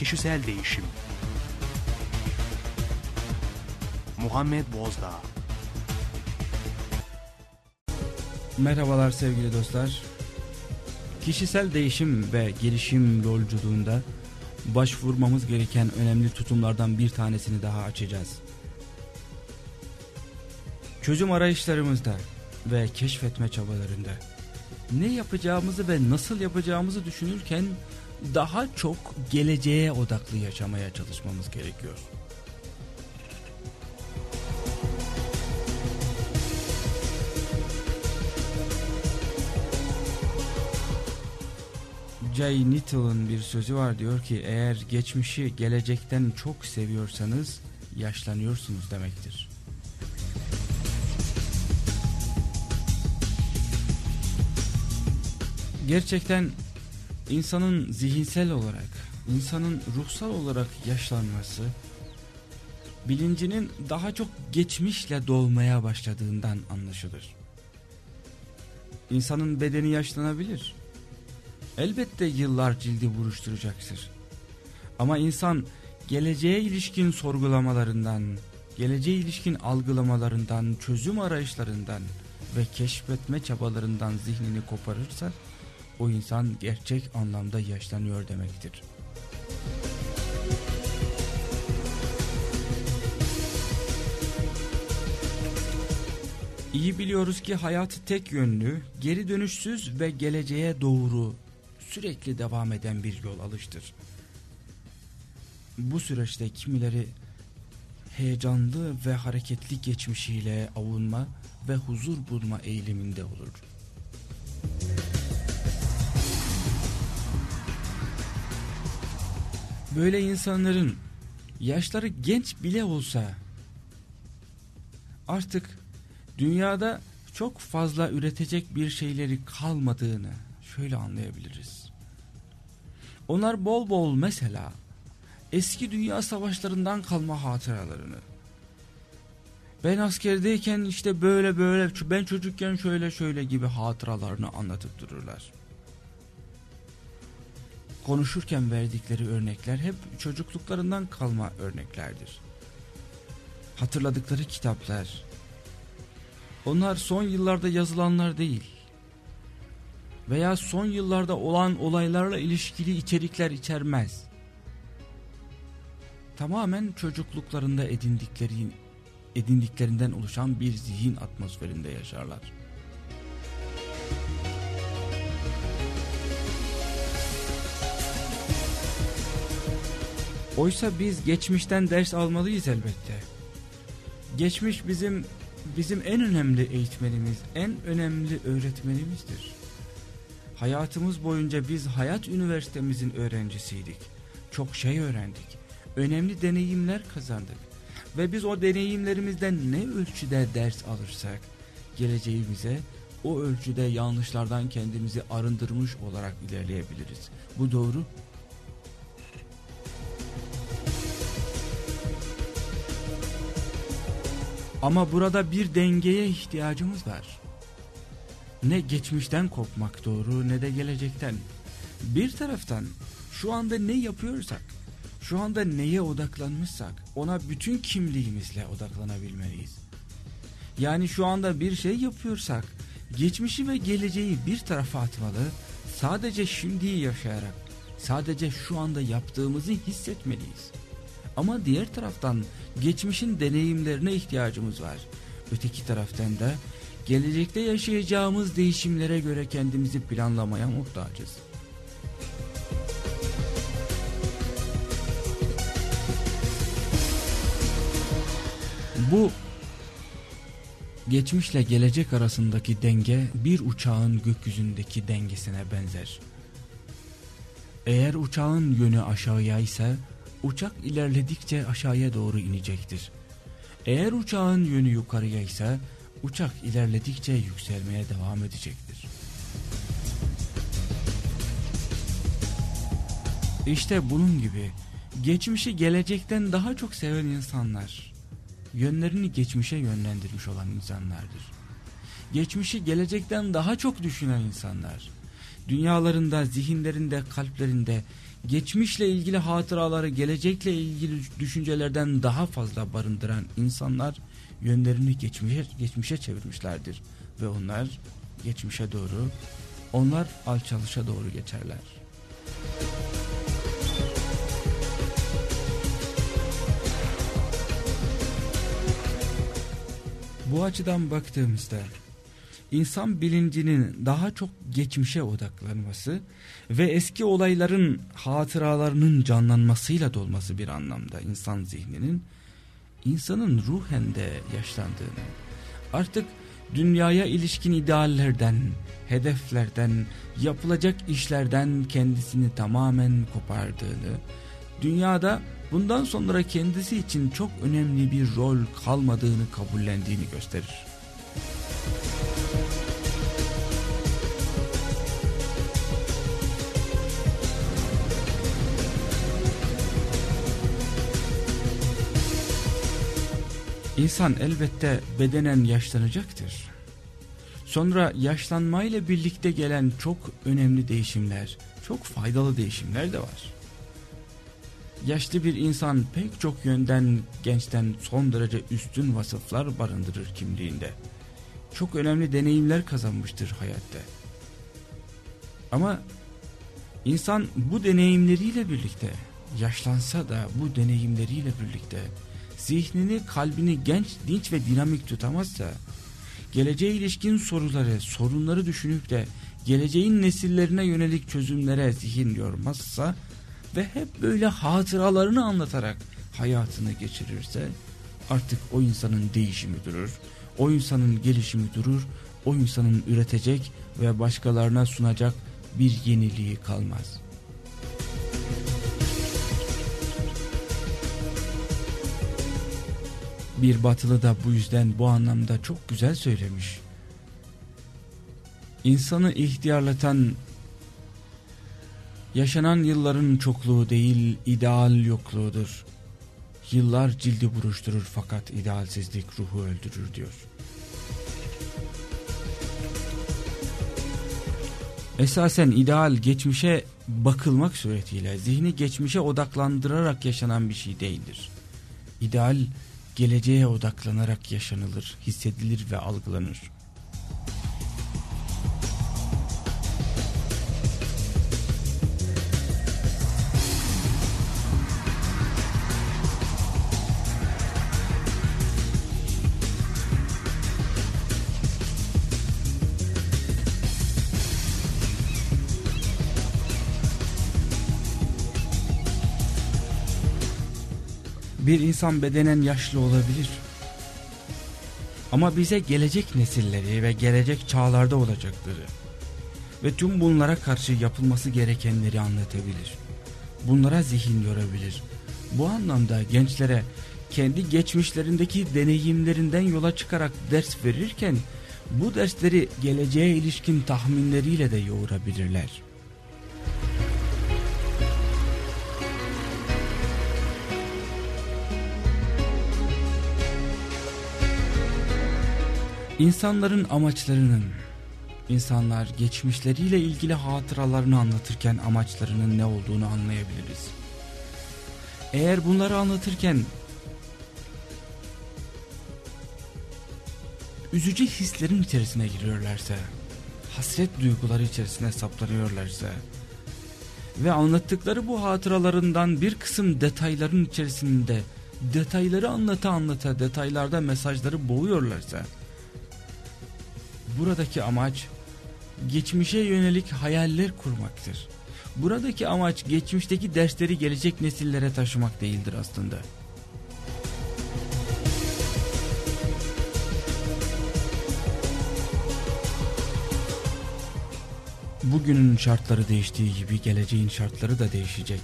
kişisel değişim. Muhammed Bozdağ Merhabalar sevgili dostlar. Kişisel değişim ve gelişim yolculuğunda başvurmamız gereken önemli tutumlardan bir tanesini daha açacağız. Çözüm arayışlarımızda ve keşfetme çabalarında ne yapacağımızı ve nasıl yapacağımızı düşünürken daha çok geleceğe odaklı yaşamaya çalışmamız gerekiyor. Jay Nittle'ın bir sözü var diyor ki eğer geçmişi gelecekten çok seviyorsanız yaşlanıyorsunuz demektir. Gerçekten insanın zihinsel olarak, insanın ruhsal olarak yaşlanması bilincinin daha çok geçmişle dolmaya başladığından anlaşılır. İnsanın bedeni yaşlanabilir elbette yıllar cildi buruşturacaktır. Ama insan geleceğe ilişkin sorgulamalarından, geleceğe ilişkin algılamalarından, çözüm arayışlarından ve keşfetme çabalarından zihnini koparırsa o insan gerçek anlamda yaşlanıyor demektir. İyi biliyoruz ki hayat tek yönlü, geri dönüşsüz ve geleceğe doğru sürekli devam eden bir yol alıştır. Bu süreçte kimileri heyecanlı ve hareketli geçmişiyle avunma ve huzur bulma eğiliminde olur. Böyle insanların yaşları genç bile olsa artık dünyada çok fazla üretecek bir şeyleri kalmadığını şöyle anlayabiliriz. Onlar bol bol mesela eski dünya savaşlarından kalma hatıralarını ben askerdeyken işte böyle böyle ben çocukken şöyle şöyle gibi hatıralarını anlatıp dururlar. Konuşurken verdikleri örnekler hep çocukluklarından kalma örneklerdir. Hatırladıkları kitaplar. Onlar son yıllarda yazılanlar değil veya son yıllarda olan olaylarla ilişkili içerikler içermez. Tamamen çocukluklarında edindikleri, edindiklerinden oluşan bir zihin atmosferinde yaşarlar. Oysa biz geçmişten ders almalıyız elbette. Geçmiş bizim bizim en önemli eğitmenimiz, en önemli öğretmenimizdir. Hayatımız boyunca biz hayat üniversitemizin öğrencisiydik. Çok şey öğrendik. Önemli deneyimler kazandık. Ve biz o deneyimlerimizden ne ölçüde ders alırsak geleceğimize o ölçüde yanlışlardan kendimizi arındırmış olarak ilerleyebiliriz. Bu doğru. Ama burada bir dengeye ihtiyacımız var ne geçmişten kopmak doğru ne de gelecekten. Bir taraftan şu anda ne yapıyorsak, şu anda neye odaklanmışsak ona bütün kimliğimizle odaklanabilmeliyiz. Yani şu anda bir şey yapıyorsak geçmişi ve geleceği bir tarafa atmalı, sadece şimdiyi yaşayarak, sadece şu anda yaptığımızı hissetmeliyiz. Ama diğer taraftan geçmişin deneyimlerine ihtiyacımız var. Öteki taraftan da gelecekte yaşayacağımız değişimlere göre kendimizi planlamaya muhtacız. Bu geçmişle gelecek arasındaki denge bir uçağın gökyüzündeki dengesine benzer. Eğer uçağın yönü aşağıya ise uçak ilerledikçe aşağıya doğru inecektir. Eğer uçağın yönü yukarıya ise uçak ilerledikçe yükselmeye devam edecektir. İşte bunun gibi geçmişi gelecekten daha çok seven insanlar, yönlerini geçmişe yönlendirmiş olan insanlardır. Geçmişi gelecekten daha çok düşünen insanlar, dünyalarında, zihinlerinde, kalplerinde geçmişle ilgili hatıraları gelecekle ilgili düşüncelerden daha fazla barındıran insanlar yönlerini geçmişe, geçmişe çevirmişlerdir. Ve onlar geçmişe doğru, onlar alçalışa doğru geçerler. Bu açıdan baktığımızda insan bilincinin daha çok geçmişe odaklanması ve eski olayların hatıralarının canlanmasıyla dolması bir anlamda insan zihninin insanın ruhen de yaşlandığını artık dünyaya ilişkin ideallerden, hedeflerden, yapılacak işlerden kendisini tamamen kopardığını, dünyada bundan sonra kendisi için çok önemli bir rol kalmadığını kabullendiğini gösterir. İnsan elbette bedenen yaşlanacaktır. Sonra yaşlanmayla birlikte gelen çok önemli değişimler, çok faydalı değişimler de var. Yaşlı bir insan pek çok yönden gençten son derece üstün vasıflar barındırır kimliğinde. Çok önemli deneyimler kazanmıştır hayatta. Ama insan bu deneyimleriyle birlikte yaşlansa da bu deneyimleriyle birlikte zihnini kalbini genç dinç ve dinamik tutamazsa geleceğe ilişkin soruları sorunları düşünüp de geleceğin nesillerine yönelik çözümlere zihin yormazsa ve hep böyle hatıralarını anlatarak hayatını geçirirse artık o insanın değişimi durur. O insanın gelişimi durur. O insanın üretecek ve başkalarına sunacak bir yeniliği kalmaz. Bir batılı da bu yüzden bu anlamda çok güzel söylemiş. İnsanı ihtiyarlatan yaşanan yılların çokluğu değil ideal yokluğudur. Yıllar cildi buruşturur fakat idealsizlik ruhu öldürür diyor. Esasen ideal geçmişe bakılmak suretiyle zihni geçmişe odaklandırarak yaşanan bir şey değildir. İdeal geleceğe odaklanarak yaşanılır, hissedilir ve algılanır. Bir insan bedenen yaşlı olabilir. Ama bize gelecek nesilleri ve gelecek çağlarda olacakları ve tüm bunlara karşı yapılması gerekenleri anlatabilir. Bunlara zihin yorabilir. Bu anlamda gençlere kendi geçmişlerindeki deneyimlerinden yola çıkarak ders verirken bu dersleri geleceğe ilişkin tahminleriyle de yoğurabilirler. İnsanların amaçlarının, insanlar geçmişleriyle ilgili hatıralarını anlatırken amaçlarının ne olduğunu anlayabiliriz. Eğer bunları anlatırken üzücü hislerin içerisine giriyorlarsa, hasret duyguları içerisine saplanıyorlarsa ve anlattıkları bu hatıralarından bir kısım detayların içerisinde detayları anlata anlata detaylarda mesajları boğuyorlarsa buradaki amaç geçmişe yönelik hayaller kurmaktır. Buradaki amaç geçmişteki dersleri gelecek nesillere taşımak değildir aslında. Bugünün şartları değiştiği gibi geleceğin şartları da değişecek.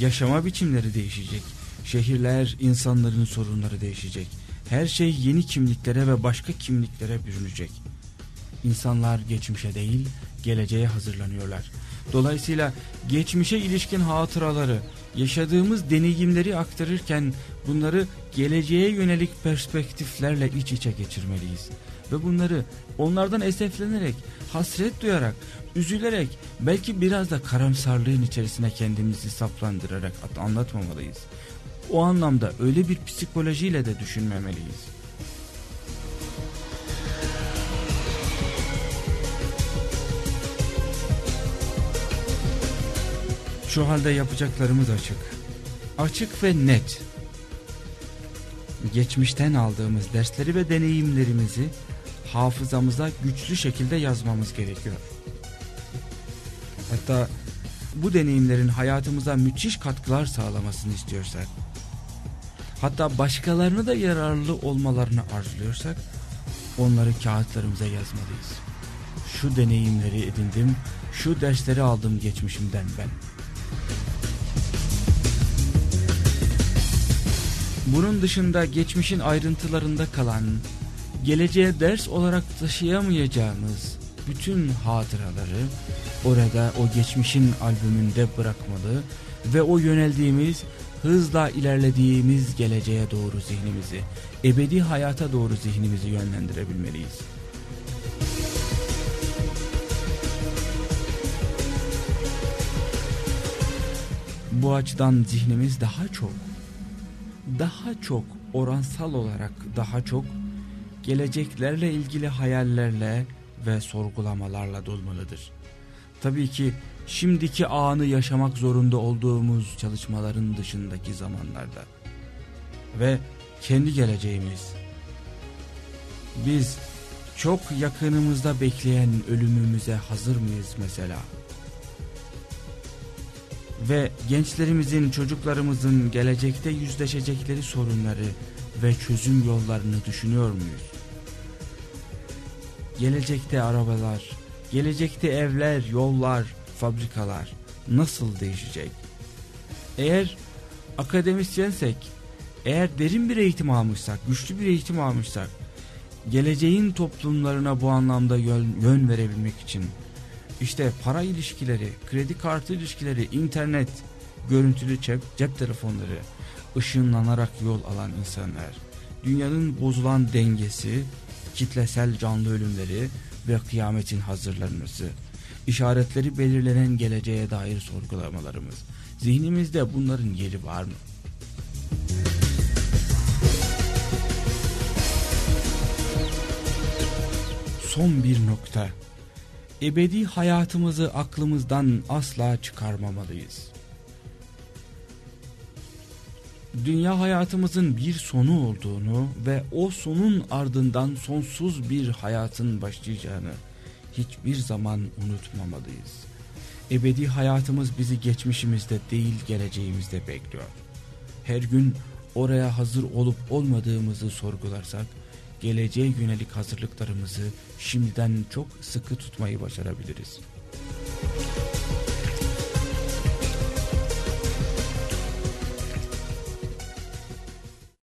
Yaşama biçimleri değişecek. Şehirler, insanların sorunları değişecek. Her şey yeni kimliklere ve başka kimliklere bürünecek. İnsanlar geçmişe değil, geleceğe hazırlanıyorlar. Dolayısıyla geçmişe ilişkin hatıraları, yaşadığımız deneyimleri aktarırken bunları geleceğe yönelik perspektiflerle iç içe geçirmeliyiz. Ve bunları onlardan eseflenerek, hasret duyarak, üzülerek, belki biraz da karamsarlığın içerisine kendimizi saplandırarak anlatmamalıyız. O anlamda öyle bir psikolojiyle de düşünmemeliyiz. Şu halde yapacaklarımız açık. Açık ve net. Geçmişten aldığımız dersleri ve deneyimlerimizi hafızamıza güçlü şekilde yazmamız gerekiyor. Hatta bu deneyimlerin hayatımıza müthiş katkılar sağlamasını istiyorsak, hatta başkalarına da yararlı olmalarını arzuluyorsak, onları kağıtlarımıza yazmalıyız. Şu deneyimleri edindim, şu dersleri aldım geçmişimden ben. Bunun dışında geçmişin ayrıntılarında kalan, geleceğe ders olarak taşıyamayacağımız bütün hatıraları orada o geçmişin albümünde bırakmalı ve o yöneldiğimiz, hızla ilerlediğimiz geleceğe doğru zihnimizi, ebedi hayata doğru zihnimizi yönlendirebilmeliyiz. Bu açıdan zihnimiz daha çok daha çok oransal olarak daha çok geleceklerle ilgili hayallerle ve sorgulamalarla dolmalıdır. Tabii ki şimdiki anı yaşamak zorunda olduğumuz çalışmaların dışındaki zamanlarda ve kendi geleceğimiz. Biz çok yakınımızda bekleyen ölümümüze hazır mıyız mesela? Ve gençlerimizin, çocuklarımızın gelecekte yüzleşecekleri sorunları ve çözüm yollarını düşünüyor muyuz? Gelecekte arabalar, gelecekte evler, yollar, fabrikalar nasıl değişecek? Eğer akademisyensek, eğer derin bir eğitim almışsak, güçlü bir eğitim almışsak, geleceğin toplumlarına bu anlamda yön, yön verebilmek için işte para ilişkileri, kredi kartı ilişkileri, internet, görüntülü cep, cep telefonları, ışınlanarak yol alan insanlar, dünyanın bozulan dengesi, kitlesel canlı ölümleri ve kıyametin hazırlanması, işaretleri belirlenen geleceğe dair sorgulamalarımız. Zihnimizde bunların yeri var mı? Son bir nokta ebedi hayatımızı aklımızdan asla çıkarmamalıyız. Dünya hayatımızın bir sonu olduğunu ve o sonun ardından sonsuz bir hayatın başlayacağını hiçbir zaman unutmamalıyız. Ebedi hayatımız bizi geçmişimizde değil geleceğimizde bekliyor. Her gün oraya hazır olup olmadığımızı sorgularsak geleceğe yönelik hazırlıklarımızı şimdiden çok sıkı tutmayı başarabiliriz.